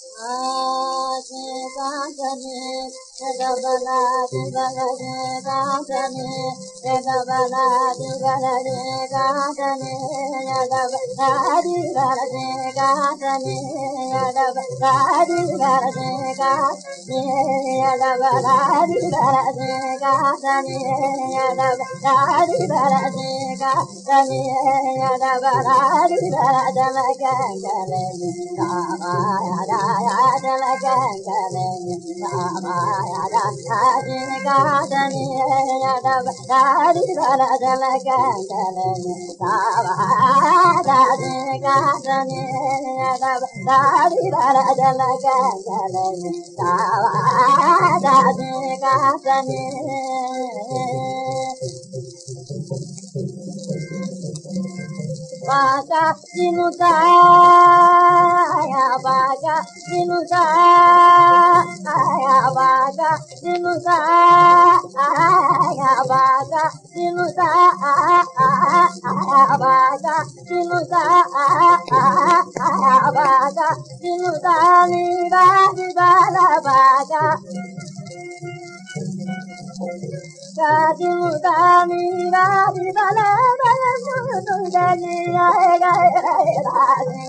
Baka sinuta ya baka sinuta ya baka vaga de nos dar, ai a vaga de nos dar, ai a vaga de nos dar, ai a vaga de nos dar, ai a vaga de nos dar, liberdade da vaga. Gadi udani gadi dala dala tu dani ay ay ay dani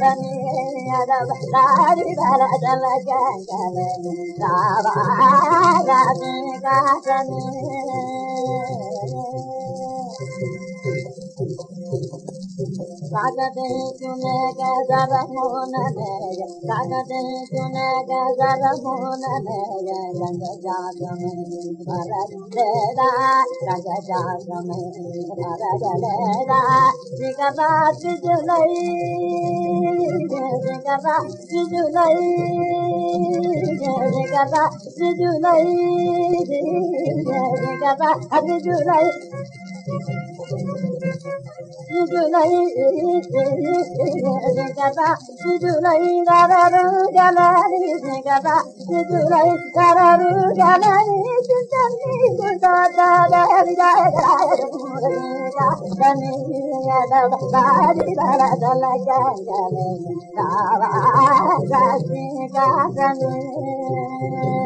dani ada dali dala dala dala dala dani dani సాగదేతునే గజరమోననేయ సాగదేతునే గజరమోననేయ రంగజాగమే పరగలేదా రంగజాగమే పరగలేదా శ్రీకరాత్రి జులై శ్రీకరాత్రి జులై శ్రీకరాత్రి జులై శ్రీకరాత్రి జులై Gasi, Gani.